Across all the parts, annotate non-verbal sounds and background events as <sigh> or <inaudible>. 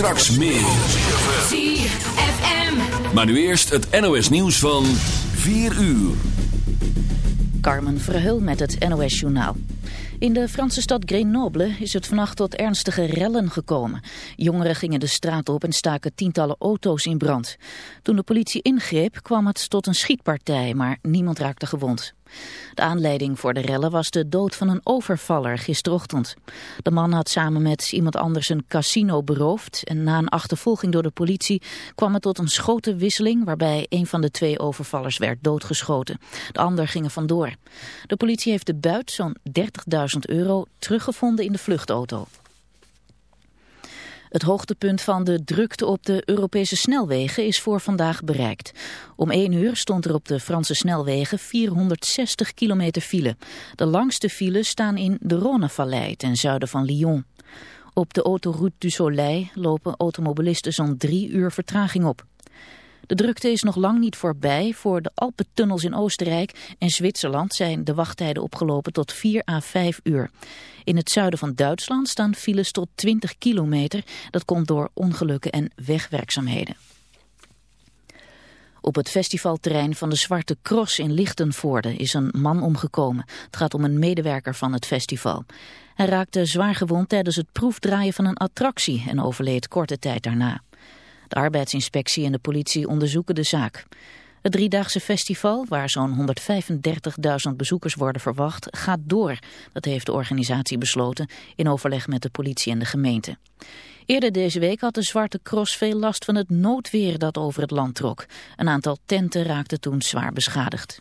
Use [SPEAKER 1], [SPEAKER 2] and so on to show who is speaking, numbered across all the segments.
[SPEAKER 1] Straks meer.
[SPEAKER 2] ZFM.
[SPEAKER 1] Maar nu eerst het NOS nieuws van 4 uur.
[SPEAKER 3] Carmen Verheul met het NOS Journaal. In de Franse stad Grenoble is het vannacht tot ernstige rellen gekomen. Jongeren gingen de straat op en staken tientallen auto's in brand. Toen de politie ingreep kwam het tot een schietpartij, maar niemand raakte gewond. De aanleiding voor de rellen was de dood van een overvaller gisterochtend. De man had samen met iemand anders een casino beroofd en na een achtervolging door de politie kwam het tot een schotenwisseling waarbij een van de twee overvallers werd doodgeschoten. De ander ging er vandoor. De politie heeft de buit, zo'n 30.000 euro, teruggevonden in de vluchtauto. Het hoogtepunt van de drukte op de Europese snelwegen is voor vandaag bereikt. Om 1 uur stond er op de Franse snelwegen 460 kilometer file. De langste files staan in de Rhônevallei ten zuiden van Lyon. Op de autoroute du Soleil lopen automobilisten zo'n drie uur vertraging op. De drukte is nog lang niet voorbij. Voor de Alpentunnels in Oostenrijk en Zwitserland zijn de wachttijden opgelopen tot 4 à 5 uur. In het zuiden van Duitsland staan files tot 20 kilometer. Dat komt door ongelukken en wegwerkzaamheden. Op het festivalterrein van de Zwarte Cross in Lichtenvoorde is een man omgekomen. Het gaat om een medewerker van het festival. Hij raakte zwaar gewond tijdens het proefdraaien van een attractie en overleed korte tijd daarna. De arbeidsinspectie en de politie onderzoeken de zaak. Het driedaagse festival, waar zo'n 135.000 bezoekers worden verwacht, gaat door. Dat heeft de organisatie besloten in overleg met de politie en de gemeente. Eerder deze week had de Zwarte Cross veel last van het noodweer dat over het land trok. Een aantal tenten raakte toen zwaar beschadigd.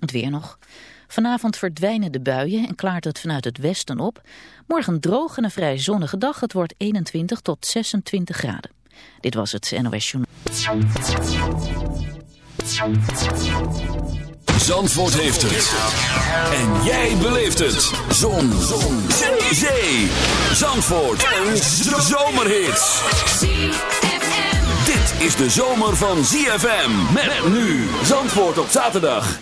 [SPEAKER 3] Het weer nog. Vanavond verdwijnen de buien en klaart het vanuit het westen op. Morgen droog en een vrij zonnige dag. Het wordt 21 tot 26 graden. Dit was het NOS Journal.
[SPEAKER 1] Zandvoort heeft het. En jij beleeft het. Zon. Zee. Zandvoort. Een zomerhit. Dit is de zomer van ZFM. Met nu. Zandvoort op zaterdag.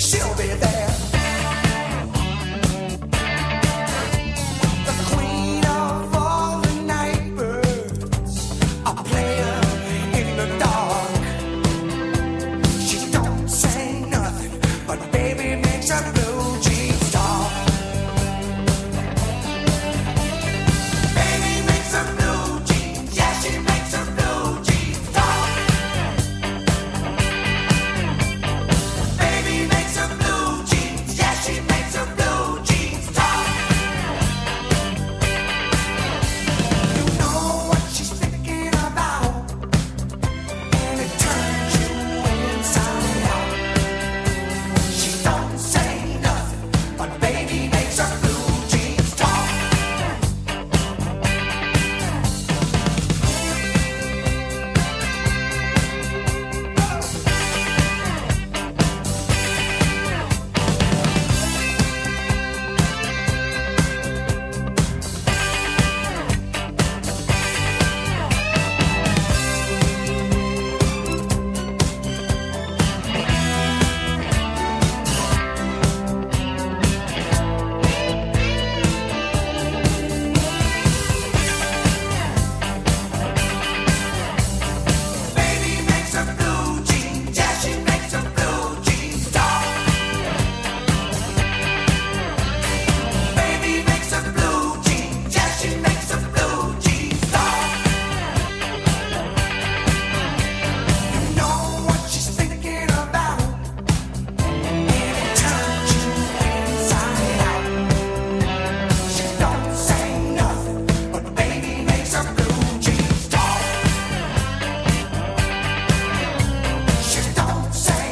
[SPEAKER 4] She'll be there.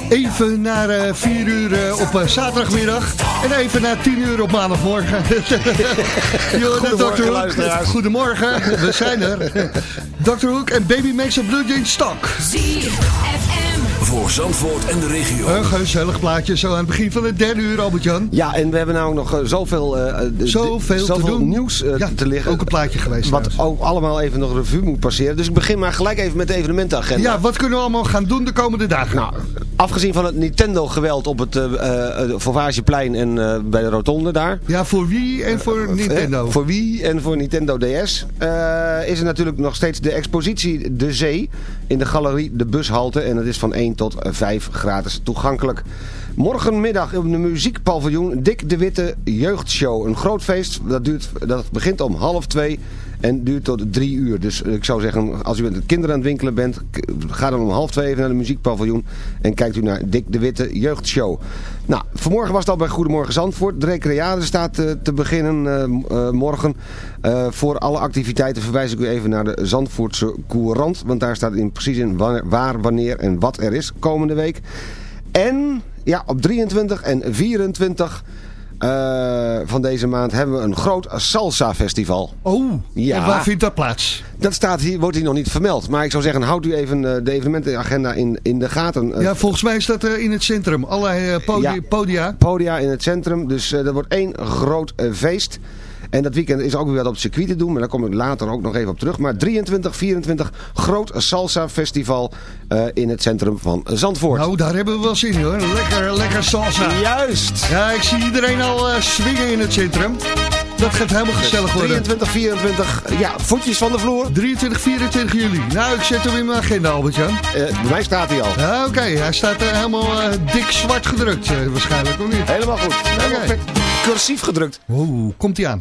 [SPEAKER 2] Even naar uh, 4 uur uh, op uh, zaterdagmiddag en even naar 10 uur op maandagmorgen. <laughs>
[SPEAKER 5] Goedemorgen,
[SPEAKER 2] Hoek. Goedemorgen, we zijn er. <laughs> Dr. Hoek en Baby Makes a Blood in Stock.
[SPEAKER 1] Voor Zandvoort en de regio.
[SPEAKER 2] Een gezellig plaatje zo aan het begin van het derde uur, Albert-Jan.
[SPEAKER 5] Ja, en we hebben nou nog uh, zoveel, uh,
[SPEAKER 2] zoveel,
[SPEAKER 5] zoveel
[SPEAKER 2] te doen.
[SPEAKER 5] nieuws uh,
[SPEAKER 2] ja,
[SPEAKER 5] te liggen.
[SPEAKER 2] ook een plaatje geweest.
[SPEAKER 5] Wat ook allemaal even nog revue moet passeren. Dus ik begin maar gelijk even met de evenementenagenda.
[SPEAKER 2] Ja, wat kunnen we allemaal gaan doen de komende dagen?
[SPEAKER 5] Nou, afgezien van het Nintendo-geweld op het Fauvageplein en bij de rotonde daar.
[SPEAKER 2] Ja, voor wie en voor Nintendo?
[SPEAKER 5] voor wie en voor Nintendo DS. is er natuurlijk nog steeds de expositie De Zee in de galerie De Bushalte. En dat is van 1 tot 5 gratis toegankelijk. Morgenmiddag in de muziekpaviljoen Dick de Witte Jeugdshow. Een groot feest, dat, duurt, dat begint om half twee en duurt tot drie uur. Dus ik zou zeggen, als u met kinderen aan het winkelen bent... ga dan om half twee even naar de muziekpaviljoen... en kijkt u naar Dick de Witte Jeugdshow. Nou, vanmorgen was het al bij Goedemorgen Zandvoort. De recreade staat uh, te beginnen uh, morgen. voor alle activiteiten verwijs ik u even naar de Zandvoortse Courant. Want daar staat in, precies in waar, wanneer en wat er is komende week. En ja, op 23 en 24 uh, van deze maand hebben we een groot salsa festival.
[SPEAKER 2] Oh, ja. en waar vindt dat plaats?
[SPEAKER 5] Dat staat hier, wordt hier nog niet vermeld. Maar ik zou zeggen, houdt u even uh, de evenementenagenda in, in de gaten.
[SPEAKER 2] Ja, volgens mij is dat uh, in het centrum. Allerlei podia, ja, podia.
[SPEAKER 5] Podia in het centrum. Dus dat wordt één groot feest. En dat weekend is ook weer wat op het circuit te doen. Maar daar kom ik later ook nog even op terug. Maar 23, 24 groot salsa festival uh, in het centrum van Zandvoort.
[SPEAKER 2] Nou, daar hebben we wel zin in hoor. Lekker, lekker salsa.
[SPEAKER 5] Juist.
[SPEAKER 2] Ja, ik zie iedereen al uh, swingen in het centrum. Dat gaat helemaal gezellig worden.
[SPEAKER 5] 23, 24, ja, voetjes van de vloer.
[SPEAKER 2] 23, 24 juli. Nou, ik zet hem in mijn agenda, Albert-Jan.
[SPEAKER 5] Uh, bij mij staat hij al.
[SPEAKER 2] Ja, oké. Okay. Hij staat uh, helemaal uh, dik zwart gedrukt, waarschijnlijk, of niet?
[SPEAKER 5] Helemaal goed. Helemaal okay. cursief gedrukt.
[SPEAKER 2] Oeh, komt hij aan.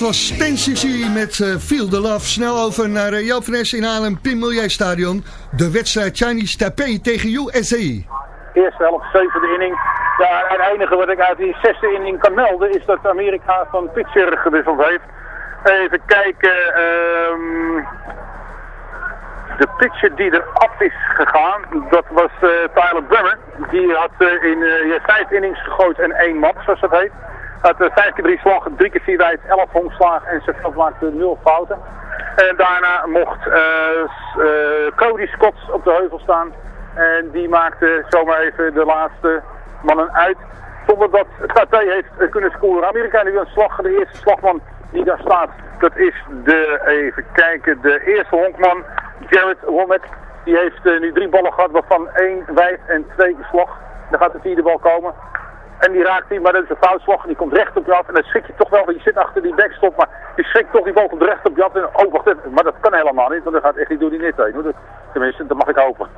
[SPEAKER 2] Dat was Stan CC met eh, Feel the Love. Snel over naar uh, Joop in Haarlem, Pim Milieustadion. De wedstrijd Chinese Taipei tegen USA.
[SPEAKER 6] Eerste helft, zevende inning. Ja, het enige wat ik uit die zesde inning kan melden is dat Amerika van pitcher gewisseld heeft. Even kijken. ehm de pitcher die eraf is gegaan, dat was eh, Tyler Brummer. Die had in vijf innings gegooid en één mat, zoals dat heet. Had uh, vijf keer drie slag, drie keer vier wijd, elf omslagen en zijn maakte nul fouten. En daarna mocht Cody Scott op de heuvel staan. En die maakte zomaar even de laatste mannen uit. Zonder dat Tate heeft kunnen scoren. Amerika nu een slag, de eerste slagman die daar staat. Dat is de, even kijken, de eerste honkman, Jared Womack. Die heeft nu drie ballen gehad, waarvan één wijd en twee slag. Dan gaat de vierde bal komen. En die raakt hij, maar dat is een foutslag. En die komt recht op je af. En dan schrik je toch wel, want je zit achter die backstop. Maar je schrikt toch, die bal komt recht op je af. En, oh, wacht even. Maar dat kan helemaal niet, want dat gaat echt niet die net heen. Tenminste, dat mag ik hopen.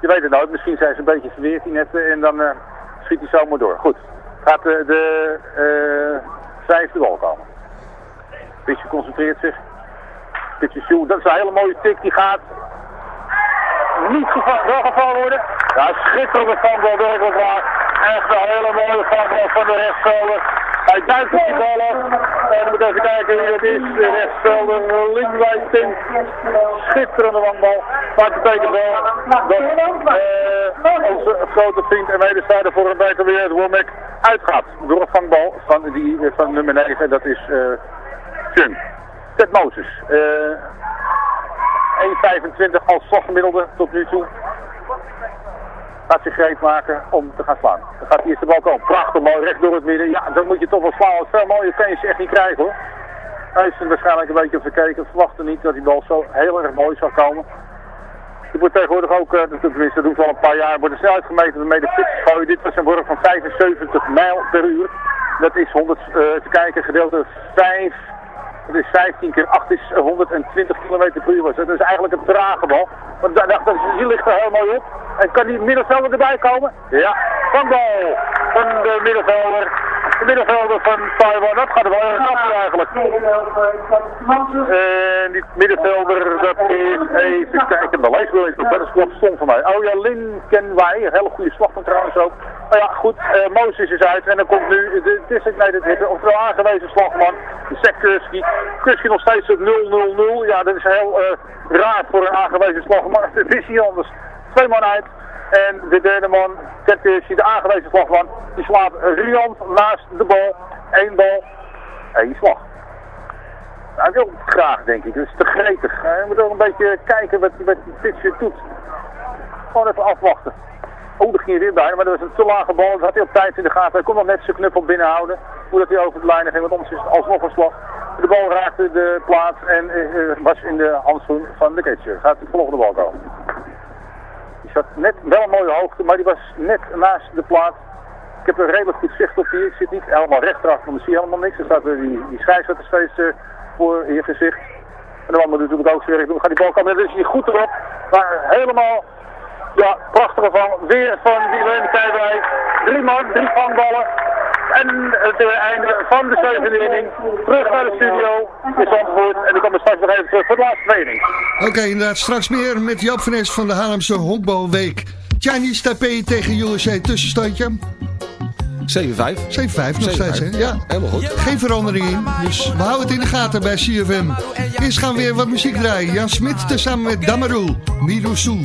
[SPEAKER 6] Je weet het nooit. Misschien zijn ze een beetje verweerd, die netten. En dan uh, schiet hij zomaar door. Goed. Gaat uh, de vijfde bal komen. Pitje concentreert zich. Pitje Sjoe, dat is een hele mooie tik. Die gaat niet gevallen, wel gevallen worden. Ja, schitterende vanbal, werkelijk waar. Echt een hele mooie vanbal van de rechtsvelder. Hij duikt op die bal af. En dan moet even kijken wie het is. De rechtsvelder, linkswijd Tim. Schitterende vanbal. Maar het betekent wel dat uh, onze grote vriend en medestrijder voor een beter weer, het Womack, uitgaat. Door een vangbal van, die, van nummer 9. Dat is... Uh. Ted Moses. Uh, 1,25 als slaggemiddelde tot nu toe. Gaat zich gereed maken om te gaan slaan. Dan gaat de eerste bal komen. Prachtig mooi, recht door het midden. Ja, dan moet je toch wel slaan. Veel mooie je echt niet krijgen hoor. Hij is er waarschijnlijk een beetje verkeken. Verwachtte niet dat die bal zo heel erg mooi zou komen. Er wordt tegenwoordig ook, uh, tenminste doet al een paar jaar, wordt de snelheid gemeten met de gooien. Dit was een worp van 75 mijl per uur. Dat is 100, uh, te kijken, gedeeld door 5 dat is 15 keer 8 is 120 km per uur. Dat is eigenlijk een trage bal. Want daar dacht die ligt er mooi op. En kan die middenvelder erbij komen? Ja, van bal van de middenvelder. De middenvelder van Taiwan, dat gaat wel erg eigenlijk. En die middenvelder, dat is even kijken, de lijst wil ik nog, dat is klopt stom van mij. Oh ja, Lin Kenwai, een hele goede slag van trouwens ook. Nou ja, goed, uh, Moses is uit en dan komt nu de designated hitter, oftewel aangewezen slagman, de Sekkurski. Kurski nog steeds op 0-0-0, ja dat is heel uh, raar voor een aangewezen slagman, <laughs> het is niet anders. Twee man uit. En de derde man, Ted Kurski, de aangewezen slagman, die slaat riant naast de bal. Eén bal, één slag. Hij wil graag, denk ik. Dat is te gretig. Je moet ook een beetje kijken wat, wat die pitcher doet. Gewoon even afwachten. Oh, daar ging weer bij, maar dat was een te lage bal. Dat had hij op tijd in de gaten. Hij kon nog net zijn knuppel binnenhouden. Voordat hij over de lijnen ging, want anders is het alsnog een slag. De bal raakte de plaats en uh, was in de handschoen van de catcher. Gaat de volgende bal komen. Die zat net wel een mooie hoogte, maar die was net naast de plaats. Ik heb een redelijk goed zicht op hier. Ik zit niet helemaal rechterachter, want ik zie helemaal niks. Er staat die, die scheidsrechter steeds uh, voor je gezicht. En de ander natuurlijk ook weer. Dan gaat die bal komen. Dan is hij goed erop. Maar helemaal, ja, prachtige van. Weer van die Lene Keijwij. Drie man, drie vangballen. En het einde van de zevende inning. Terug naar de studio in Zandvoort. En dan komen we straks nog even terug voor de laatste training.
[SPEAKER 2] Oké, okay, inderdaad. Straks meer met Joop van Es van de Haarlemse Honkbalweek. Chinese Taipei tegen USA tussenstandje. 7-5. 7-5 nog steeds, hè? Ja.
[SPEAKER 5] Helemaal goed.
[SPEAKER 2] Geen verandering in. Dus we houden het in de gaten bij CFM. Eerst gaan we weer wat muziek draaien. Jan Smit tezamen met Damaru. Mirusu.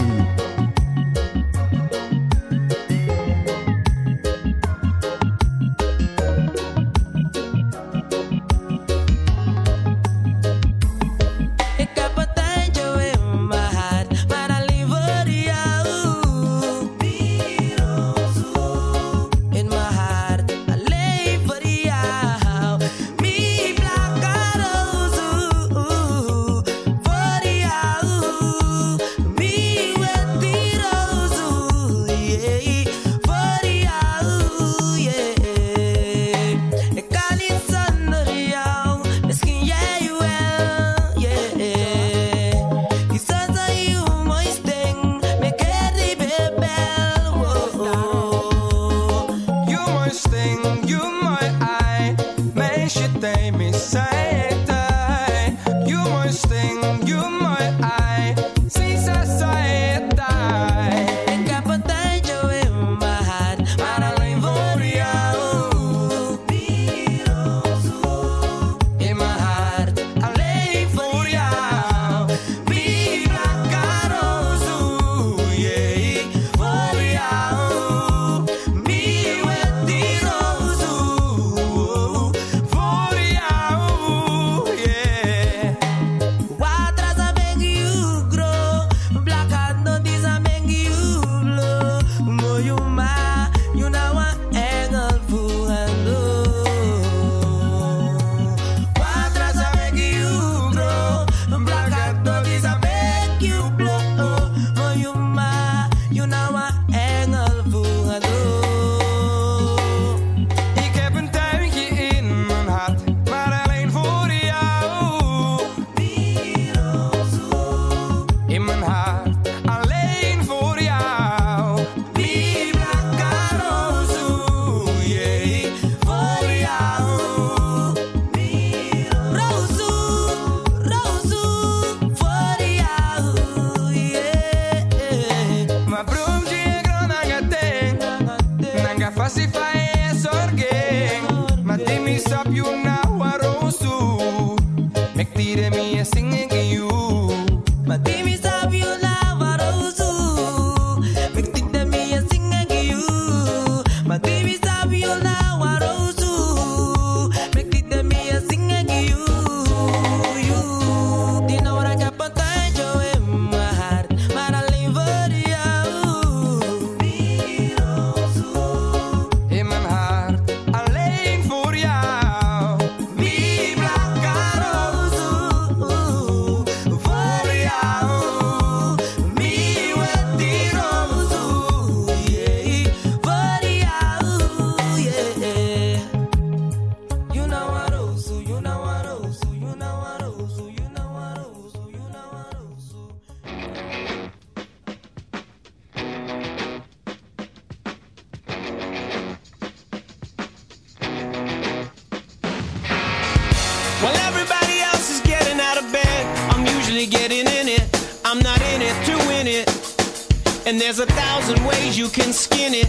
[SPEAKER 7] And there's a thousand ways you can skin it.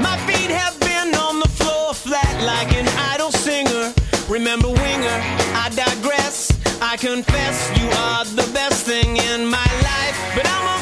[SPEAKER 7] My feet have been on the floor flat like an idle singer. Remember, winger, I digress. I confess you are the best thing in my life, but I'm a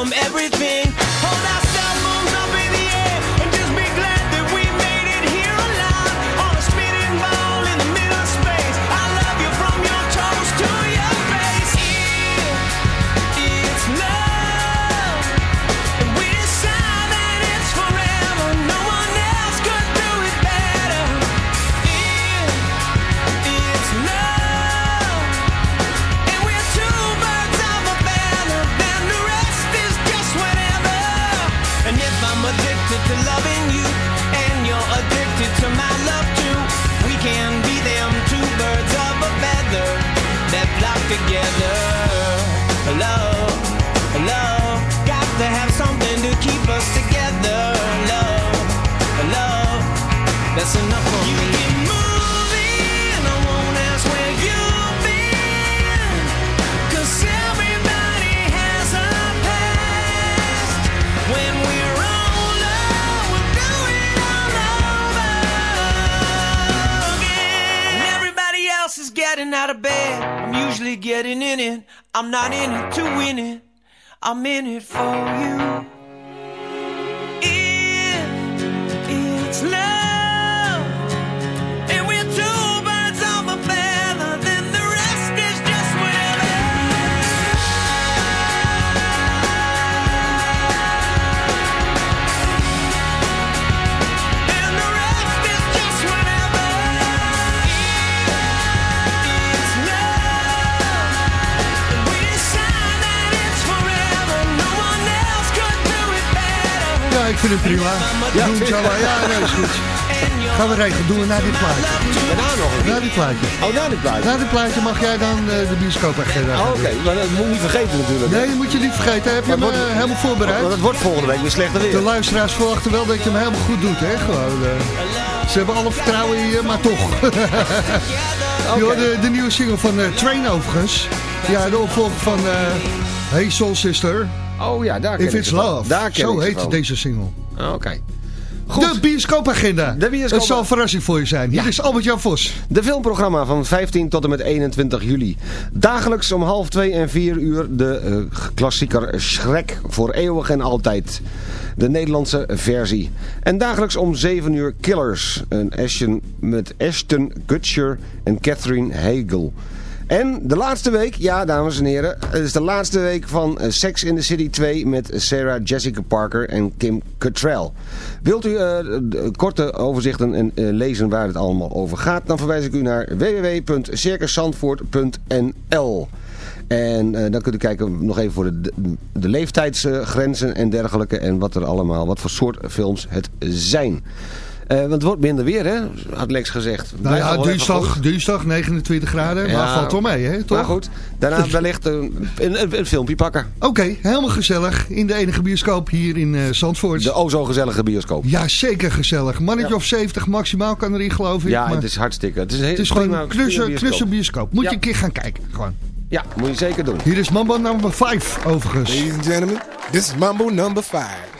[SPEAKER 7] from
[SPEAKER 2] everything. Regelen. Doen we na dit plaatje.
[SPEAKER 5] Daarna nog een
[SPEAKER 2] Na dit plaatje.
[SPEAKER 5] Oh, na dit plaatje.
[SPEAKER 2] Na dit plaatje mag jij dan eh, de bioscoopagenda
[SPEAKER 5] Oh,
[SPEAKER 2] gaan
[SPEAKER 5] Oké, maar dat moet je niet vergeten natuurlijk.
[SPEAKER 2] Nee, dat moet je niet vergeten. Heb je hem
[SPEAKER 5] wordt-
[SPEAKER 2] eh, helemaal voorbereid?
[SPEAKER 5] Want het wordt volgende week weer slechter weer.
[SPEAKER 2] De luisteraars verwachten wel dat je hem helemaal goed doet, hè? Gewoon. eh. ze hebben alle vertrouwen in je, maar toch. <laughs> Je hoorde de, nieuwe single van eh, Train overigens. Ja, de opvolger van eh, Hey Soul Sister.
[SPEAKER 5] Oh ja, daar ken
[SPEAKER 2] If
[SPEAKER 5] ik
[SPEAKER 2] It's. Love.
[SPEAKER 5] Daar ken
[SPEAKER 2] Zo
[SPEAKER 5] ik
[SPEAKER 2] heet
[SPEAKER 5] van.
[SPEAKER 2] deze single.
[SPEAKER 5] Ah,
[SPEAKER 2] De bioscoopagenda.
[SPEAKER 5] De bioscoop-
[SPEAKER 2] Het zal een verrassing voor je zijn. Hier is Albert-Jan Vos.
[SPEAKER 5] De filmprogramma van 15 tot en met 21 juli. Dagelijks om half 2 en 4 uur de eh, klassieker Shrek voor eeuwig en altijd. De Nederlandse versie. En dagelijks om 7 uur Killers. Een Ashton, met Ashton Kutcher en Catherine Hagel. En de laatste week, ja dames en heren, het is de laatste week van eh, Sex in the City 2 met Sarah Jessica Parker en Kim Cattrall. Wilt u eh, korte overzichten en, eh, lezen waar het allemaal over gaat, dan verwijs ik u naar www.circuszandvoort.nl en dan kunt u kijken nog even voor de, de leeftijdsgrenzen en dergelijke en wat er allemaal, wat voor soort films het zijn. Eh, want het wordt minder weer, hè? had Lex gezegd.
[SPEAKER 2] Nou ja, dinsdag, dinsdag 29 graden,
[SPEAKER 5] ja,
[SPEAKER 2] maar valt wel mee, hè? Toch?
[SPEAKER 5] Maar goed, daarna <laughs> wellicht een, een, filmpje pakken.
[SPEAKER 2] Oké, helemaal gezellig. In de enige bioscoop hier in uh, Zandvoort.
[SPEAKER 5] De o zo gezellige bioscoop.
[SPEAKER 2] Ja, zeker gezellig. Mannetje of 70 maximaal kan erin, geloof ik.
[SPEAKER 5] Ja,
[SPEAKER 2] maar...
[SPEAKER 5] het is hartstikke. Het is,
[SPEAKER 2] het is gewoon een klussen,
[SPEAKER 5] bioscoop.
[SPEAKER 2] Moet je een keer gaan kijken, gewoon.
[SPEAKER 5] Ja, moet je zeker doen.
[SPEAKER 2] Hier is Mambo number 5 overigens.
[SPEAKER 8] Ladies and gentlemen, this is Mambo number 5.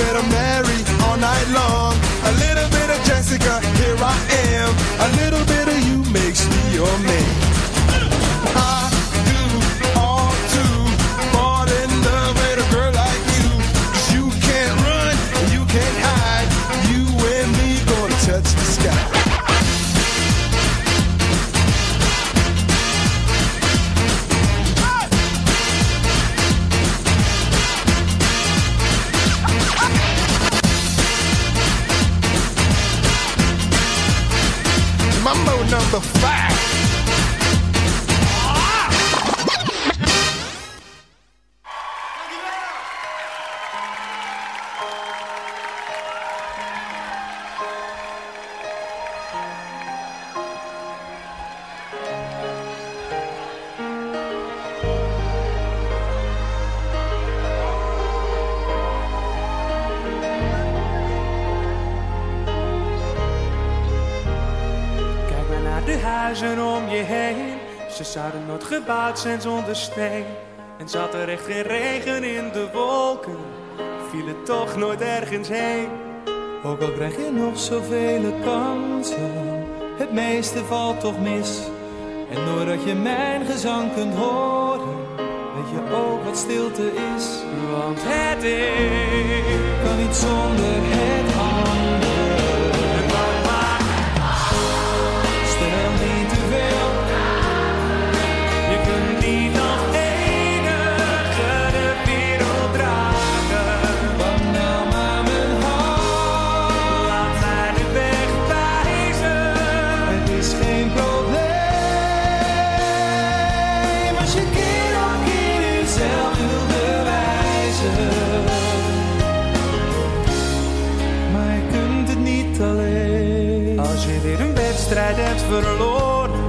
[SPEAKER 9] zijn zonder steen. En zat er echt geen regen in de wolken, viel het toch nooit ergens heen.
[SPEAKER 10] Ook al krijg je nog zoveel kansen, het meeste valt toch mis. En doordat je mijn gezang kunt horen, weet je ook wat stilte is.
[SPEAKER 9] Want het is
[SPEAKER 10] kan niet zonder het andere.
[SPEAKER 9] Verloren.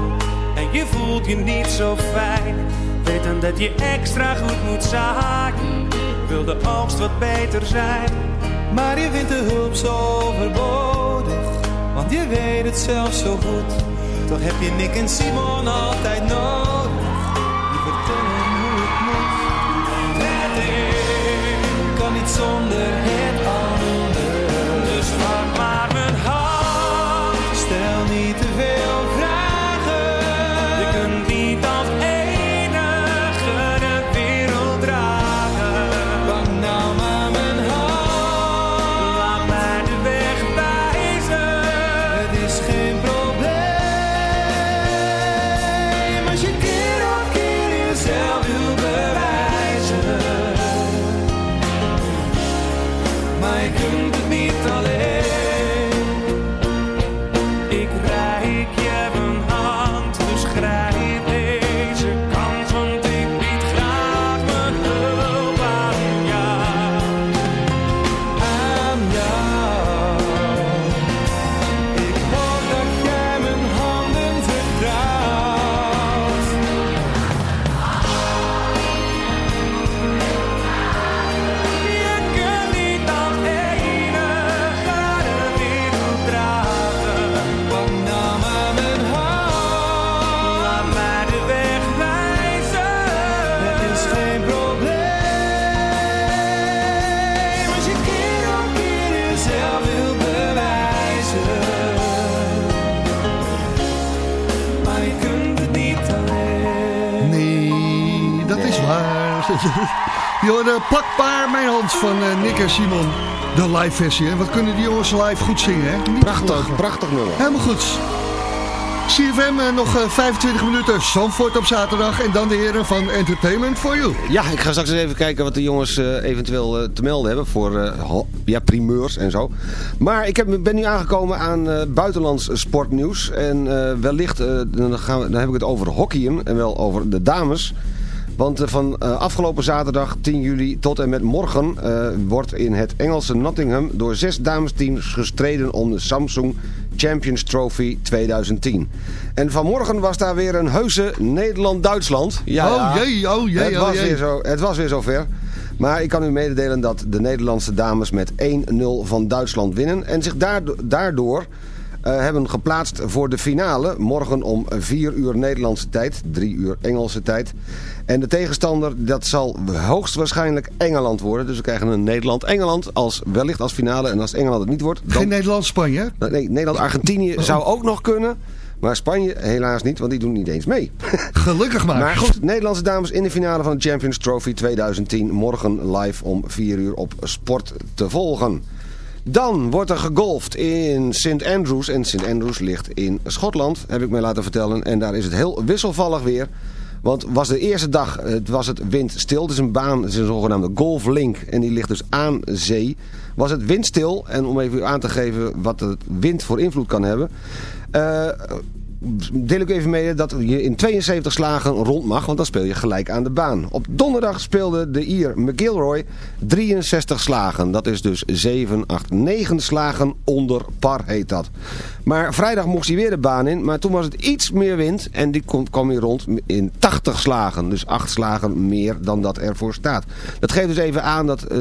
[SPEAKER 9] En je voelt je niet zo fijn, weet dan dat je extra goed moet zaaien. Wil de oogst wat beter zijn,
[SPEAKER 10] Maar je vindt de hulp zo overbodig, want je weet het zelf zo goed. Toch heb je Nick en Simon altijd nodig,
[SPEAKER 9] Maar mijn hand
[SPEAKER 2] van eh, Nick en Simon. De live versie. hè. Wat kunnen die jongens live goed zingen, hè? Niet
[SPEAKER 5] Prachtig, prachtig nummer.
[SPEAKER 2] Helemaal goed. CFM, eh, nog eh, 25 minuten. Zandvoort op zaterdag. En dan de heren van Entertainment for You.
[SPEAKER 5] Ja, ik ga straks eens even kijken wat de jongens eh, eventueel eh, te melden hebben voor eh, ja, primeurs en zo. Maar ik heb, ben nu aangekomen aan eh, buitenlands sportnieuws. En eh, wellicht, eh, dan, gaan we, dan heb ik het over hockeyen en wel over de dames. Want eh, van eh, afgelopen zaterdag 10 juli tot en met morgen eh, wordt in het Engelse Nottingham door zes damesteams gestreden om de Samsung Champions Trophy 2010. En vanmorgen was daar weer een heuse Nederland-Duitsland. Ja,
[SPEAKER 2] Oh jee, oh jee,
[SPEAKER 5] het,
[SPEAKER 2] oh
[SPEAKER 5] was
[SPEAKER 2] jee.
[SPEAKER 5] Weer zo, het was weer zover. Maar ik kan u mededelen dat de Nederlandse dames met 1-0 van Duitsland winnen. En zich daardo- daardoor hebben geplaatst voor de finale. Morgen om 4 uur Nederlandse tijd, 3 uur Engelse tijd. En de tegenstander, dat zal hoogstwaarschijnlijk Engeland worden. Dus we krijgen een Nederland-Engeland als, wellicht als finale. En als Engeland het niet wordt... Dan...
[SPEAKER 2] Geen Nederland-Spanje?
[SPEAKER 5] Nee, Nederland-Argentinië zou ook nog kunnen. Maar Spanje helaas niet, want die doen niet eens mee. <laughs>
[SPEAKER 2] Gelukkig maar.
[SPEAKER 5] Maar goed, Nederlandse dames in de finale van de Champions Trophy 2010. Morgen live om 4 uur op Sport te volgen. Dan wordt er gegolfd in St. Andrews. En St. Andrews ligt in Schotland, heb ik mij laten vertellen. En daar is het heel wisselvallig weer. Want was de eerste dag het was het windstil. Het is een baan, is een zogenaamde golflink. En die ligt dus aan zee. Was het windstil. En om even aan te geven wat de wind voor invloed kan hebben. eh, deel ik even mee dat je in 72 slagen rond mag, want dan speel je gelijk aan de baan. Op donderdag speelde de Ier McGilroy 63 slagen. Dat is dus 7, 8, 9 slagen onder par heet dat. Maar vrijdag mocht hij weer de baan in, maar toen was het iets meer wind en die kwam, weer rond in 80 slagen. Dus 8 slagen meer dan dat ervoor staat. Dat geeft dus even aan dat eh,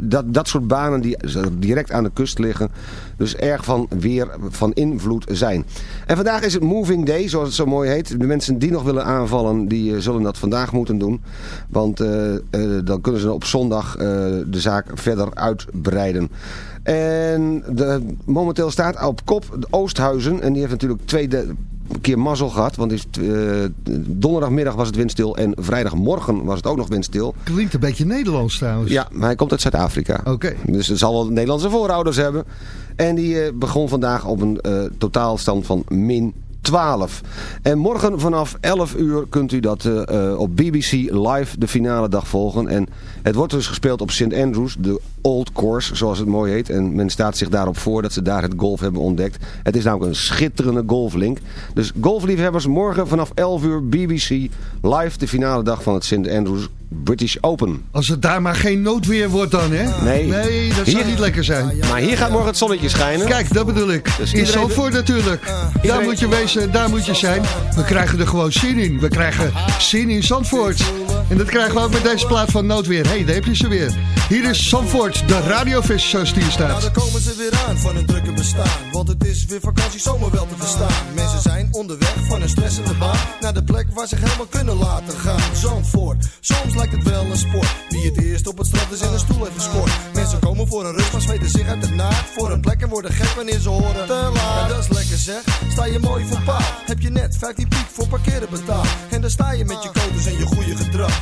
[SPEAKER 5] dat, dat soort banen die direct aan de kust liggen, dus erg van weer van invloed zijn. En vandaag is het Moving Day, zoals het zo mooi heet. De mensen die nog willen aanvallen, die eh, zullen dat vandaag moeten doen. Want eh, dan kunnen ze op zondag de zaak verder uitbreiden. En de, momenteel staat op kop de Oosthuizen. En die heeft natuurlijk twee de- keer mazzel gehad. Want is, eh, donderdagmiddag was het windstil en vrijdagmorgen was het ook nog windstil.
[SPEAKER 2] Klinkt een beetje Nederlands trouwens.
[SPEAKER 5] Ja, maar hij komt uit Zuid-Afrika.
[SPEAKER 2] Oké.
[SPEAKER 5] Dus het zal wel Nederlandse voorouders hebben. En die eh, begon vandaag op een eh, totaalstand van min 12. En morgen vanaf 11 uur kunt u dat op BBC live de finale dag volgen. En het wordt dus gespeeld op St. Andrews, de Old Course zoals het mooi heet. En men staat zich daarop voor dat ze daar het golf hebben ontdekt. Het is namelijk een schitterende golflink. Dus golfliefhebbers morgen vanaf 11 uur BBC live de finale dag van het St. Andrews British Open.
[SPEAKER 2] Als het daar maar geen noodweer wordt dan, hè?
[SPEAKER 5] Nee.
[SPEAKER 2] Nee, dat zou
[SPEAKER 5] Hier-
[SPEAKER 2] niet lekker zijn.
[SPEAKER 5] Maar hier gaat morgen het zonnetje schijnen.
[SPEAKER 2] Kijk, dat bedoel ik.
[SPEAKER 5] Dus
[SPEAKER 2] in Zandvoort natuurlijk. Daar moet je wezen, daar moet je zijn. We krijgen er gewoon zin in. We krijgen zin in Zandvoort. En dat krijgen we ook met deze plaat van Noodweer. Hé, hey, daar heb je ze weer. Hier is Zandvoort, de radiovis zoals die hier
[SPEAKER 11] Nou,
[SPEAKER 2] staat.
[SPEAKER 11] daar komen ze weer aan van hun drukke bestaan. Want het is weer vakantie zomer wel te verstaan. Mensen zijn onderweg van een stressende baan naar de plek waar ze zich helemaal kunnen laten gaan. Zandvoort, soms lijkt het wel een sport. Wie het eerst op het strand is in een stoel heeft gescoord. Mensen komen voor een rust, maar zweten zich uit de naad. Voor een plek en worden gek wanneer ze horen. Te laat. Ja, dat is lekker zeg. Sta je mooi voor paal. Heb je net 15 piek voor parkeren betaald. En dan sta je met je codes en je goede gedrag.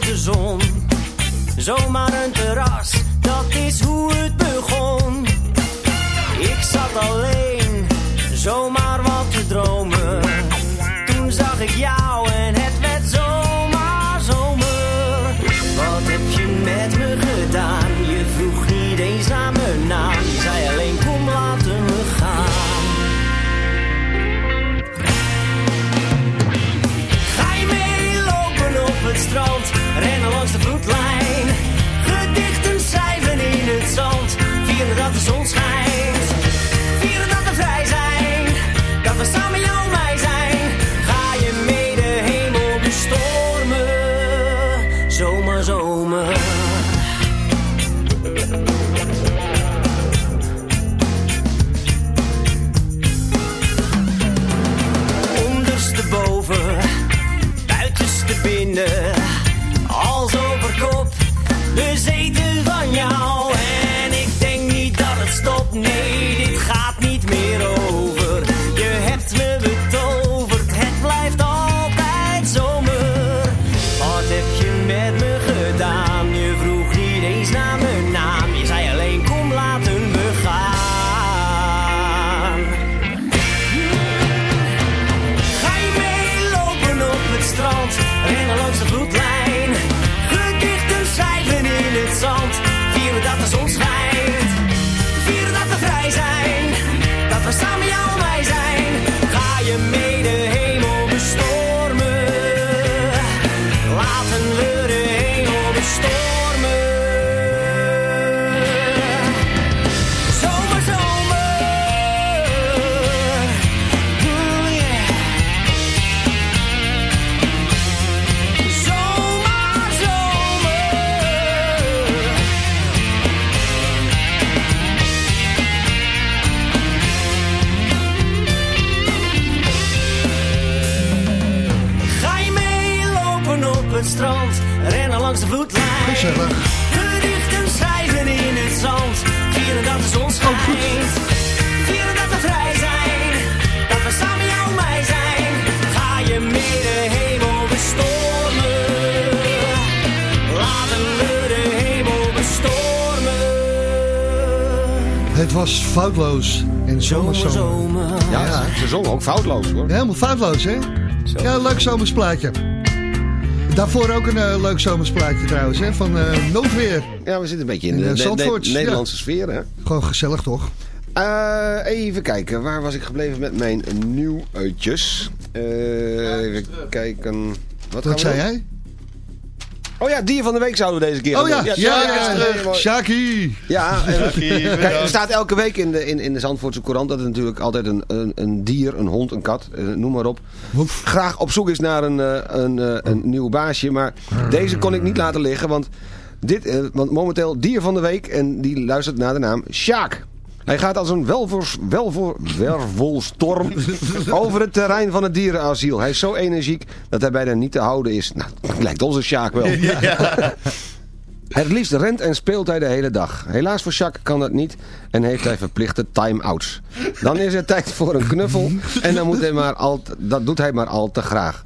[SPEAKER 7] De zon, zomaar een terras, dat is hoe het begon. Ik zat alleen, zomaar
[SPEAKER 2] foutloos. En zomer,
[SPEAKER 7] Zomer,
[SPEAKER 2] zomer.
[SPEAKER 7] zomer.
[SPEAKER 5] Ja, ze zongen ook foutloos hoor.
[SPEAKER 2] Helemaal foutloos, hè? Ja, leuk zomersplaatje. Daarvoor ook een eh, leuk zomersplaatje trouwens, hè? Van eh, Noodweer.
[SPEAKER 5] Ja, we zitten een beetje in
[SPEAKER 2] In,
[SPEAKER 5] de
[SPEAKER 2] eh, ja.
[SPEAKER 5] Nederlandse sfeer hè.
[SPEAKER 2] Gewoon gezellig, toch?
[SPEAKER 5] Eh, even kijken, waar was ik gebleven met mijn nieuwtjes? Eh even kijken. Wat,
[SPEAKER 2] Wat zei jij?
[SPEAKER 5] Oh ja, dier van de week zouden we deze keer
[SPEAKER 2] Oh ja, ja, ja, ja. Shaki.
[SPEAKER 5] Ja,
[SPEAKER 2] Shaki, <laughs>
[SPEAKER 5] kijk, er staat elke week in de, in, in de Zandvoortse Courant dat het natuurlijk altijd een, een, een dier, een hond, een kat, eh, noem maar op, graag op zoek is naar een, eh, een, eh, een nieuw baasje. Maar deze kon ik niet laten liggen, want, dit, eh, want momenteel dier van de week en die luistert naar de naam Sjaak. Hij gaat als een welvors, welvor, wervelstorm <laughs> over het terrein van het dierenasiel. Hij is zo energiek dat hij bijna niet te houden is. Nou, lijkt onze Sjaak wel. <laughs> Het liefst rent en speelt hij de hele dag. Helaas voor Jacques kan dat niet en heeft hij verplichte time-outs. Dan is het tijd voor een knuffel en dan moet hij maar al, dat doet hij maar al te graag.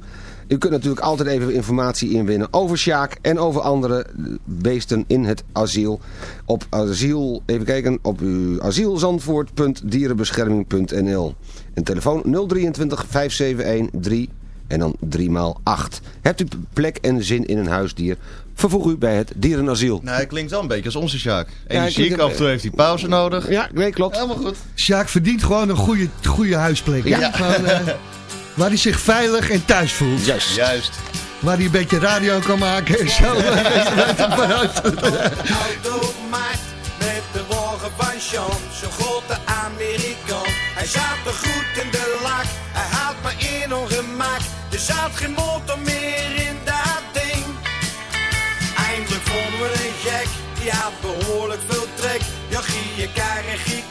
[SPEAKER 5] U kunt natuurlijk altijd even informatie inwinnen over Sjaak en over andere beesten in het asiel. Op asiel, even kijken, op uw asielzandvoort.dierenbescherming.nl En telefoon 023 571 3 en dan 3 maal 8. Hebt u plek en zin in een huisdier? Vervoeg u bij het dierenasiel.
[SPEAKER 12] Nou, hij klinkt wel een beetje als onze Sjaak. Energiek,
[SPEAKER 5] klinkt-
[SPEAKER 12] af en toe heeft hij pauze nodig.
[SPEAKER 5] Ja, nee, klopt.
[SPEAKER 12] Helemaal goed.
[SPEAKER 2] Sjaak verdient gewoon een goede, goede huisplek.
[SPEAKER 12] Ja.
[SPEAKER 2] Gewoon, eh, <laughs> Waar hij zich veilig en thuis voelt.
[SPEAKER 5] Juist.
[SPEAKER 12] Juist.
[SPEAKER 2] Waar hij een beetje radio kan maken en zo. Maar <laughs>
[SPEAKER 7] automaat met de wagen van Sean, zo'n grote Amerikaan. Hij zat er goed in de lak, hij had me in ongemak. Er zat geen motor meer in dat ding. Eindelijk vonden we een gek, die had behoorlijk veel trek. Ja, gie je kar en gie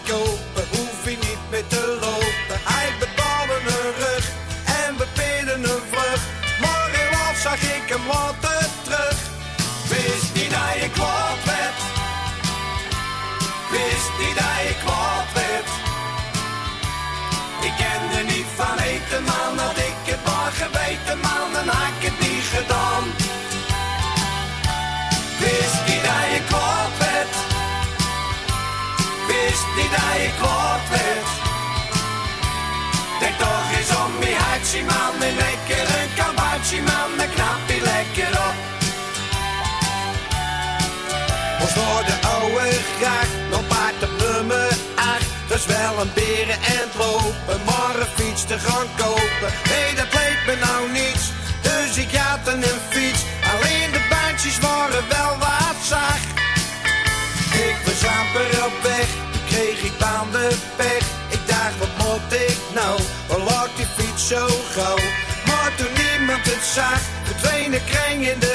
[SPEAKER 7] je hartje, man. En lekker een kaboutje, man. Dan knap lekker op. Ons door de oude graag, nog paard op nummer 8. Dat is wel een beren en lopen, maar een fiets te gaan kopen. Verdween de kring in de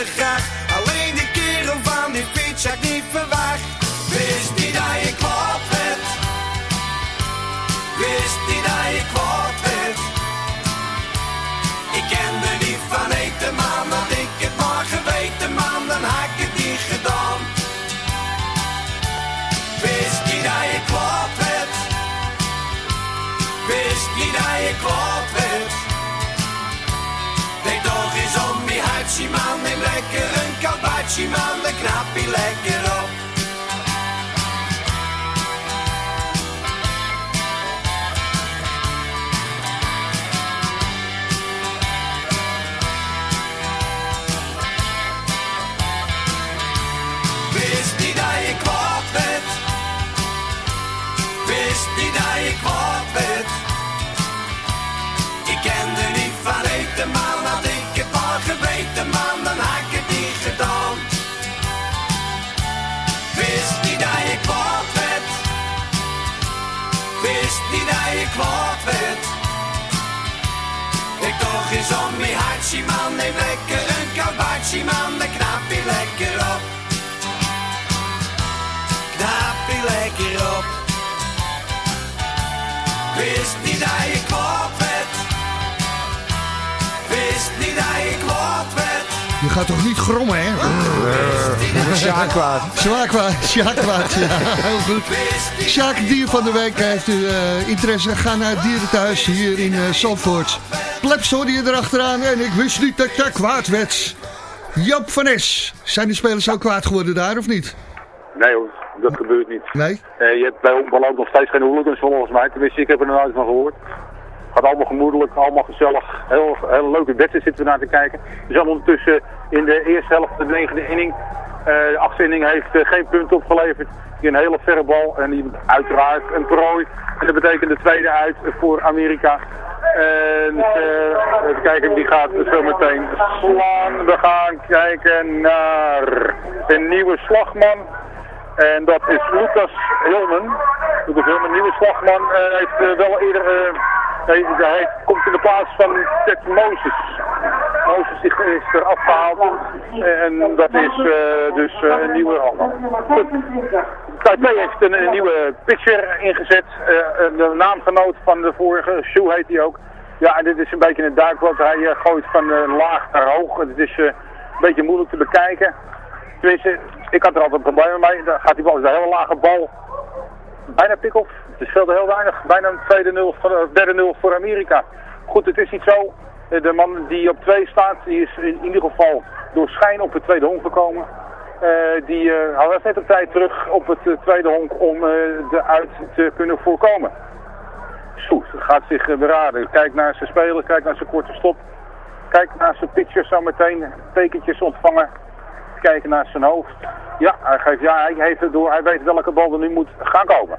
[SPEAKER 7] Eens om je hartje, man. Neem lekker een man. Dan knap je lekker
[SPEAKER 2] gaat toch niet grommen, hè?
[SPEAKER 5] Sjaak kwaad.
[SPEAKER 2] Zwaar kwaad, Sjaak kwaad, ja, heel goed. Sjaak, dier van de week, heeft u eh, interesse? Ga naar het dierenthuis hier in uh, Zandvoort. Plebs hoorde je erachteraan en ik wist niet dat je kwaad werd. Joop van Es, zijn de spelers ook kwaad geworden daar of niet?
[SPEAKER 6] Nee hoor, dat gebeurt niet.
[SPEAKER 2] Nee?
[SPEAKER 6] Eh, je hebt bij ook nog steeds geen hooligans volgens mij. Tenminste, ik heb er nog nooit van gehoord. Gaat allemaal gemoedelijk, allemaal gezellig. Heel, heel leuke wedstrijd zitten we naar te kijken. We zijn ondertussen in de eerste helft, de negende inning. Eh, de achtste inning heeft eh, geen punt opgeleverd. Hier een hele verre bal en die uiteraard een prooi. En dat betekent de tweede uit voor Amerika. En eh, even kijken, die gaat zo meteen slaan. We gaan kijken naar een nieuwe slagman. En dat is Lucas Hilmen. Lucas Hilmen, nieuwe slagman, eh, heeft wel eerder... eh, hij, komt in de plaats van Ted Moses. Moses is er afgehaald. En dat is eh, dus eh, een nieuwe handel. Taipei heeft een, een nieuwe pitcher ingezet. eh, een naamgenoot van de vorige, Shu heet hij ook. Ja, en dit is een beetje een duik, want hij gooit van laag naar hoog. Het is een beetje moeilijk te bekijken. Tenminste, ik had er altijd problemen mee. Dan gaat die bal, is een hele lage bal. Bijna pick-off. Het scheelde heel weinig. Bijna een tweede nul, eh, derde nul voor Amerika. Goed, het is niet zo. Eh, De man die op twee staat, die is in ieder geval door schijn op het tweede honk gekomen. Eh, die uh, was net op tijd terug op het tweede honk om eh, de uit te kunnen voorkomen. Goed, gaat zich beraden. Kijk naar zijn speler, kijk naar zijn korte stop. Kijk naar zijn pitcher zo meteen. Tekentjes ontvangen. Kijken naar zijn hoofd. Ja, hij, geeft, ja, hij heeft het door. Hij weet welke bal er nu moet gaan komen.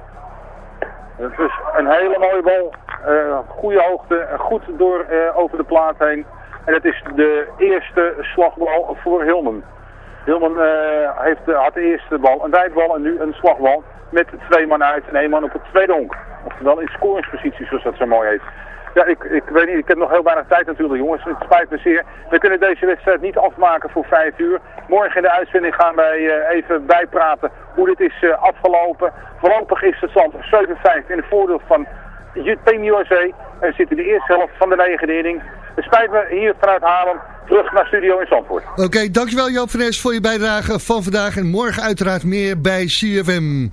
[SPEAKER 6] Het is een hele mooie bal. eh, goede hoogte, goed door eh, over de plaat heen. En het is de eerste slagbal voor Hilman. Hilman eh, heeft, had de eerste bal een wijdbal en nu een slagbal met twee man uit en één man op het tweede honk. Oftewel in scoringspositie, zoals dat zo mooi heet. Ja, ik, ik weet niet, ik heb nog heel weinig tijd natuurlijk jongens. Het spijt me zeer. We kunnen deze wedstrijd niet afmaken voor vijf uur. Morgen in de uitzending gaan wij eh, even bijpraten hoe dit is eh, afgelopen. Voorlopig is het stand 7-5 in het voordeel van Team USA. En zitten in de eerste helft van de negende inning. Het spijt me hier vanuit Haarlem terug naar studio in Zandvoort.
[SPEAKER 13] Oké, dankjewel Joop van voor je bijdrage van vandaag. En morgen uiteraard meer bij CFM.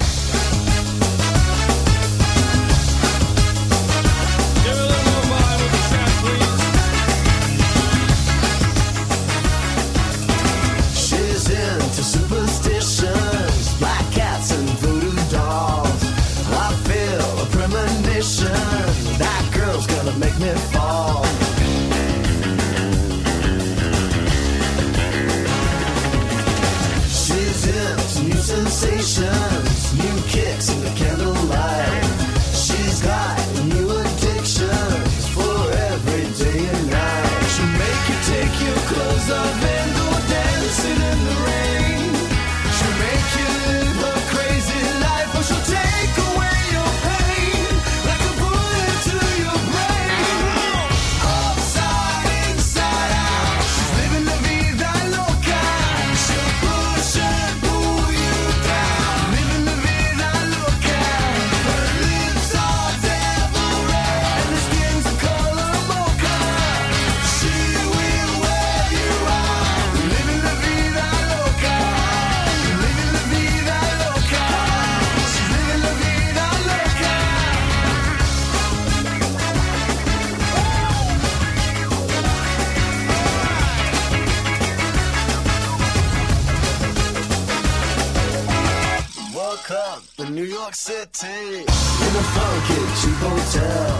[SPEAKER 2] tell.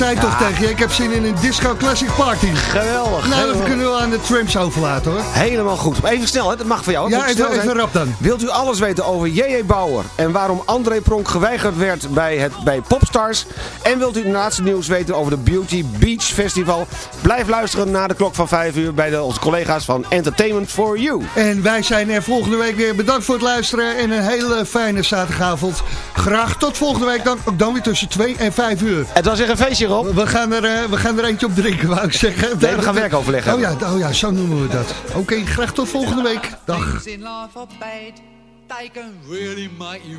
[SPEAKER 2] Zei toch tegen je, ik heb zin in een disco classic party.
[SPEAKER 5] Geweldig.
[SPEAKER 2] Nou, dat kunnen we aan de trams overlaten hoor.
[SPEAKER 5] Helemaal goed. Maar even snel, hè? dat mag van jou.
[SPEAKER 2] Ja, even- even rap dan.
[SPEAKER 5] Wilt u alles weten over J.J. Bauer en waarom André Pronk geweigerd werd bij, het, bij Popstars? En wilt u het laatste nieuws weten over de Beauty Beach Festival? Blijf luisteren na de klok van 5 uur bij de, onze collega's van Entertainment for You.
[SPEAKER 2] En wij zijn er volgende week weer. Bedankt voor het luisteren en een hele fijne zaterdagavond. Graag tot volgende week dan, ook dan weer tussen 2 en 5 uur.
[SPEAKER 5] Het was weer een feestje, Rob.
[SPEAKER 2] We gaan er, eh, we gaan er eentje op drinken, wou ik zeggen.
[SPEAKER 5] Nee, we gaan werkoverleg
[SPEAKER 2] Oh ja, oh ja, zo noemen we dat. Oké, graag tot volgende week. Dag.
[SPEAKER 10] They can really make you.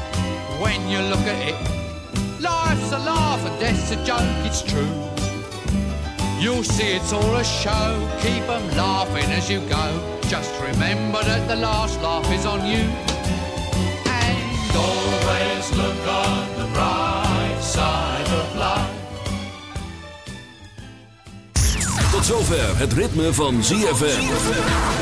[SPEAKER 10] when you look at it. Life's a laugh and death's a joke, it's true. You'll see it's all a show, keep 'em laughing as you go. Just remember that the last laugh is on you. And always look on the bright side of life.
[SPEAKER 1] Tot zover het ritme van ZFM.